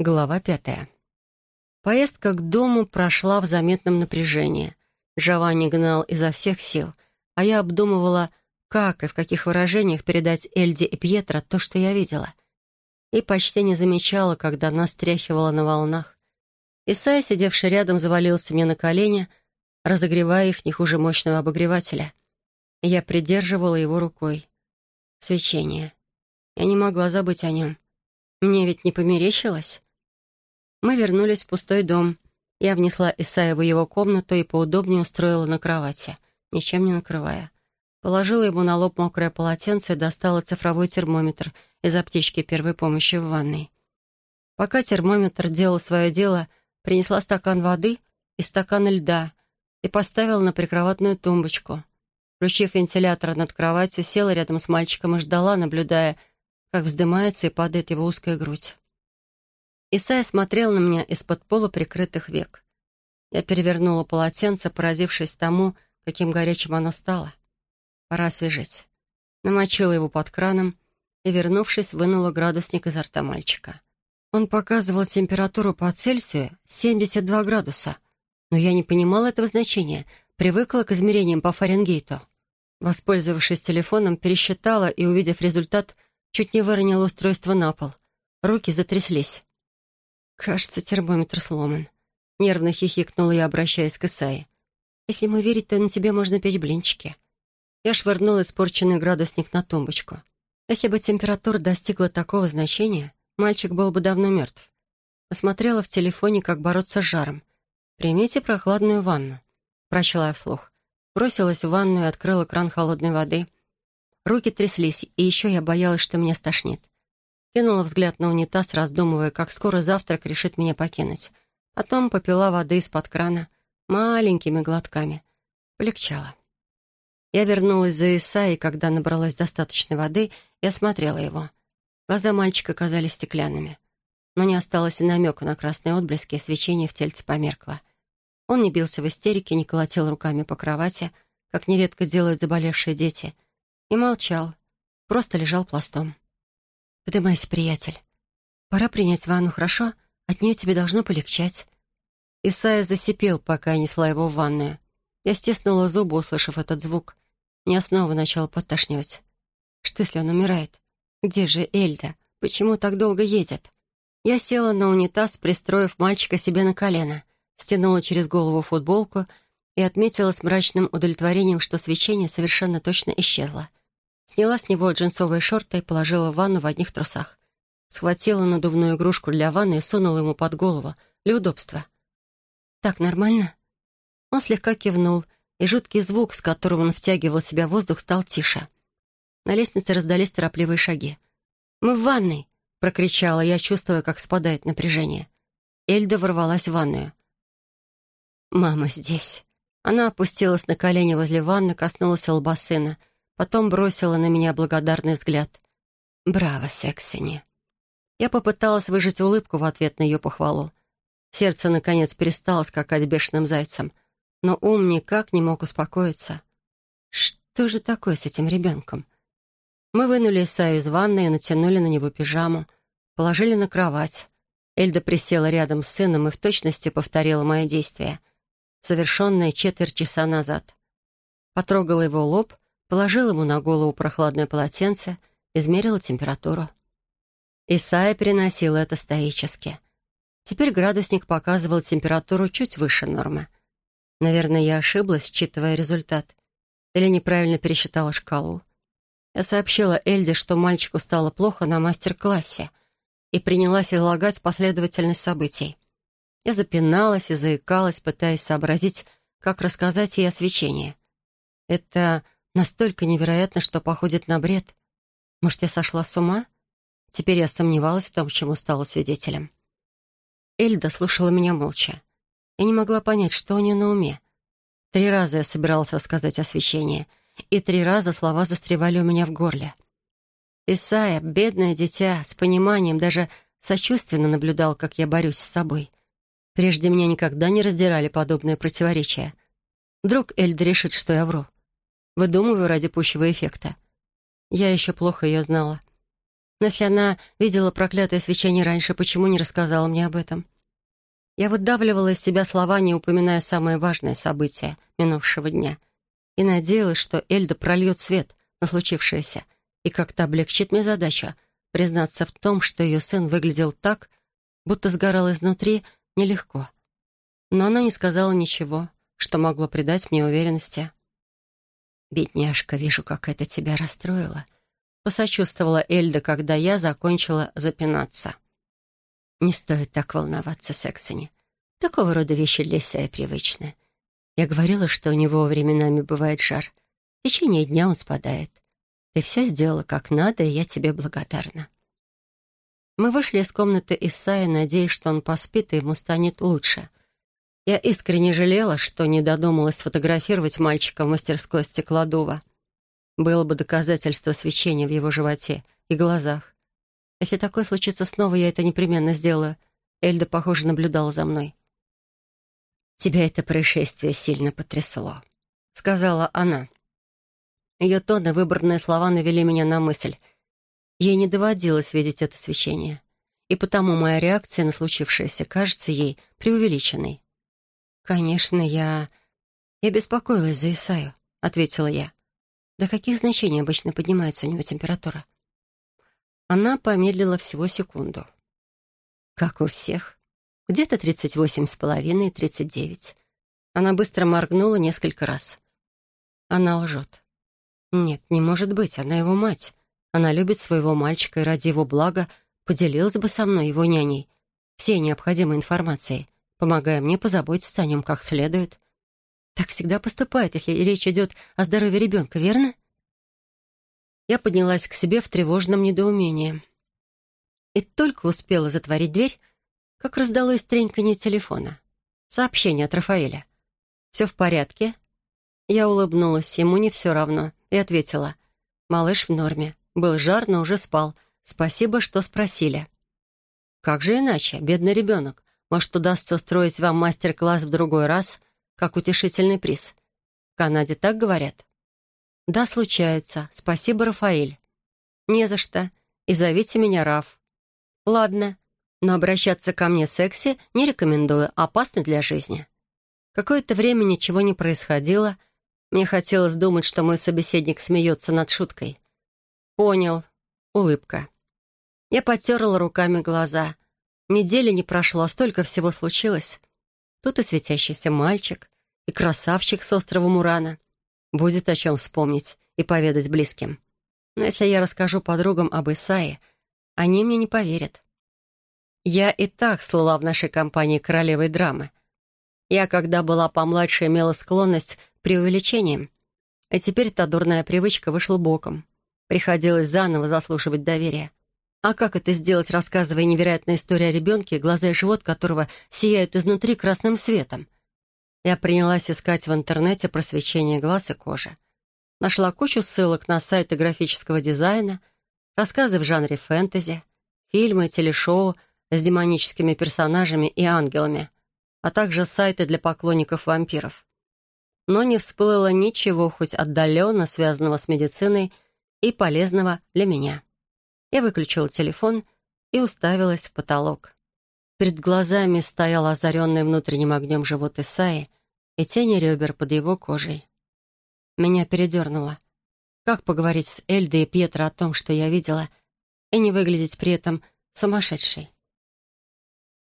Глава пятая. Поездка к дому прошла в заметном напряжении. Джованни гнал изо всех сил, а я обдумывала, как и в каких выражениях передать Эльде и Пьетро то, что я видела. И почти не замечала, когда нас тряхивала на волнах. Исайя, сидевший рядом, завалился мне на колени, разогревая их не хуже мощного обогревателя. Я придерживала его рукой. Свечение. Я не могла забыть о нем. Мне ведь не померещилось. Мы вернулись в пустой дом. Я внесла Исайя в его комнату и поудобнее устроила на кровати, ничем не накрывая. Положила ему на лоб мокрое полотенце и достала цифровой термометр из аптечки первой помощи в ванной. Пока термометр делал свое дело, принесла стакан воды и стакан льда и поставила на прикроватную тумбочку. Включив вентилятор над кроватью, села рядом с мальчиком и ждала, наблюдая, как вздымается и падает его узкая грудь. Исайя смотрел на меня из-под полуприкрытых век. Я перевернула полотенце, поразившись тому, каким горячим оно стало. Пора освежить. Намочила его под краном и, вернувшись, вынула градусник изо рта мальчика. Он показывал температуру по Цельсию 72 градуса, но я не понимала этого значения, привыкла к измерениям по Фаренгейту. Воспользовавшись телефоном, пересчитала и, увидев результат, чуть не выронила устройство на пол. Руки затряслись. «Кажется, термометр сломан». Нервно хихикнула я, обращаясь к Исае. «Если ему верить, то на тебе можно печь блинчики». Я швырнула испорченный градусник на тумбочку. Если бы температура достигла такого значения, мальчик был бы давно мертв. Посмотрела в телефоне, как бороться с жаром. «Примите прохладную ванну», — прочла я вслух. Бросилась в ванную и открыла кран холодной воды. Руки тряслись, и еще я боялась, что меня стошнит. Кинула взгляд на унитаз, раздумывая, как скоро завтрак решит меня покинуть. Потом попила воды из-под крана маленькими глотками. Полегчало. Я вернулась за Исаей, когда набралась достаточной воды, и осмотрела его. Глаза мальчика казались стеклянными. Но не осталось и намека на красные отблески, и свечение в тельце померкло. Он не бился в истерике, не колотил руками по кровати, как нередко делают заболевшие дети, и молчал, просто лежал пластом. «Подымайся, приятель. Пора принять ванну, хорошо? От нее тебе должно полегчать». Исайя засипел, пока я несла его в ванную. Я стиснула зубы, услышав этот звук. Меня снова начало подташнивать. Что, если он умирает? Где же Эльда? Почему так долго едет? Я села на унитаз, пристроив мальчика себе на колено, стянула через голову футболку и отметила с мрачным удовлетворением, что свечение совершенно точно исчезло. Сняла с него джинсовые шорты и положила в ванну в одних трусах. Схватила надувную игрушку для ванны и сунула ему под голову для удобства. «Так нормально?» Он слегка кивнул, и жуткий звук, с которым он втягивал в себя воздух, стал тише. На лестнице раздались торопливые шаги. «Мы в ванной!» — прокричала я, чувствуя, как спадает напряжение. Эльда ворвалась в ванную. «Мама здесь». Она опустилась на колени возле ванны, коснулась лба сына — Потом бросила на меня благодарный взгляд. «Браво, Сексини!» Я попыталась выжать улыбку в ответ на ее похвалу. Сердце, наконец, перестало скакать бешеным зайцем, но ум никак не мог успокоиться. Что же такое с этим ребенком? Мы вынули Исаю из ванны и натянули на него пижаму, положили на кровать. Эльда присела рядом с сыном и в точности повторила мои действия, совершенные четверть часа назад. Потрогала его лоб — положила ему на голову прохладное полотенце, измерила температуру. Исайя переносила это стоически. Теперь градусник показывал температуру чуть выше нормы. Наверное, я ошиблась, считывая результат. Или неправильно пересчитала шкалу. Я сообщила Эльде, что мальчику стало плохо на мастер-классе, и принялась излагать последовательность событий. Я запиналась и заикалась, пытаясь сообразить, как рассказать ей о свечении. Это Настолько невероятно, что походит на бред. Может, я сошла с ума? Теперь я сомневалась в том, чему стала свидетелем. Эльда слушала меня молча. Я не могла понять, что у нее на уме. Три раза я собиралась рассказать о священии, и три раза слова застревали у меня в горле. Исайя, бедное дитя, с пониманием, даже сочувственно наблюдал, как я борюсь с собой. Прежде меня никогда не раздирали подобные противоречия. Вдруг Эльда решит, что я вру. Выдумываю ради пущего эффекта. Я еще плохо ее знала. Но если она видела проклятое свечение раньше, почему не рассказала мне об этом? Я выдавливала из себя слова, не упоминая самое важное событие минувшего дня, и надеялась, что Эльда прольет свет на случившееся и как-то облегчит мне задачу признаться в том, что ее сын выглядел так, будто сгорал изнутри, нелегко. Но она не сказала ничего, что могло придать мне уверенности. «Бедняжка, вижу, как это тебя расстроило», — посочувствовала Эльда, когда я закончила запинаться. «Не стоит так волноваться, Сексони. Такого рода вещи для Исая привычны. Я говорила, что у него временами бывает жар. В течение дня он спадает. Ты все сделала как надо, и я тебе благодарна». Мы вышли из комнаты Исая, надеясь, что он поспит, и ему станет лучше. Я искренне жалела, что не додумалась фотографировать мальчика в мастерской стеклодува. Было бы доказательство свечения в его животе и глазах. Если такое случится снова, я это непременно сделаю. Эльда, похоже, наблюдала за мной. «Тебя это происшествие сильно потрясло», — сказала она. Ее тон и выбранные слова навели меня на мысль. Ей не доводилось видеть это свечение. И потому моя реакция на случившееся кажется ей преувеличенной. «Конечно, я... я беспокоилась за Исаю», — ответила я. «До каких значений обычно поднимается у него температура?» Она помедлила всего секунду. «Как у всех. Где-то тридцать восемь с половиной, тридцать девять». Она быстро моргнула несколько раз. Она лжет. Нет, не может быть, она его мать. Она любит своего мальчика и ради его блага поделилась бы со мной, его няней, всей необходимой информацией, помогая мне позаботиться о нем как следует. Так всегда поступает, если речь идет о здоровье ребенка, верно? Я поднялась к себе в тревожном недоумении. И только успела затворить дверь, как раздалось треньканье телефона. Сообщение от Рафаэля. «Все в порядке?» Я улыбнулась, ему не все равно и ответила. «Малыш в норме. Был жар, но уже спал. Спасибо, что спросили». «Как же иначе, бедный ребенок? Может, удастся устроить вам мастер-класс в другой раз, как утешительный приз? В Канаде так говорят?» «Да, случается. Спасибо, Рафаэль». «Не за что. И зовите меня Раф». «Ладно. Но обращаться ко мне секси не рекомендую. Опасно для жизни». Какое-то время ничего не происходило, мне хотелось думать, что мой собеседник смеется над шуткой. «Понял». Улыбка. Я потерла руками глаза. Недели не прошло, а столько всего случилось. Тут и светящийся мальчик, и красавчик с острова Мурана. Будет о чем вспомнить и поведать близким. Но если я расскажу подругам об Исае, они мне не поверят. Я и так слыла в нашей компании королевой драмы. Я, когда была помладше, имела склонность преувеличением. А теперь та дурная привычка вышла боком. Приходилось заново заслуживать доверия. А как это сделать, рассказывая невероятную историю о ребенке, глаза и живот которого сияют изнутри красным светом? Я принялась искать в интернете просвечение глаз и кожи. Нашла кучу ссылок на сайты графического дизайна, рассказы в жанре фэнтези, фильмы, телешоу с демоническими персонажами и ангелами, а также сайты для поклонников вампиров но не всплыло ничего хоть отдаленно связанного с медициной и полезного для меня. Я выключила телефон и уставилась в потолок. Перед глазами стоял озаренный внутренним огнем живот Исаи и тени ребер под его кожей. Меня передернуло. Как поговорить с Эльдой и Пьетро о том, что я видела, и не выглядеть при этом сумасшедшей?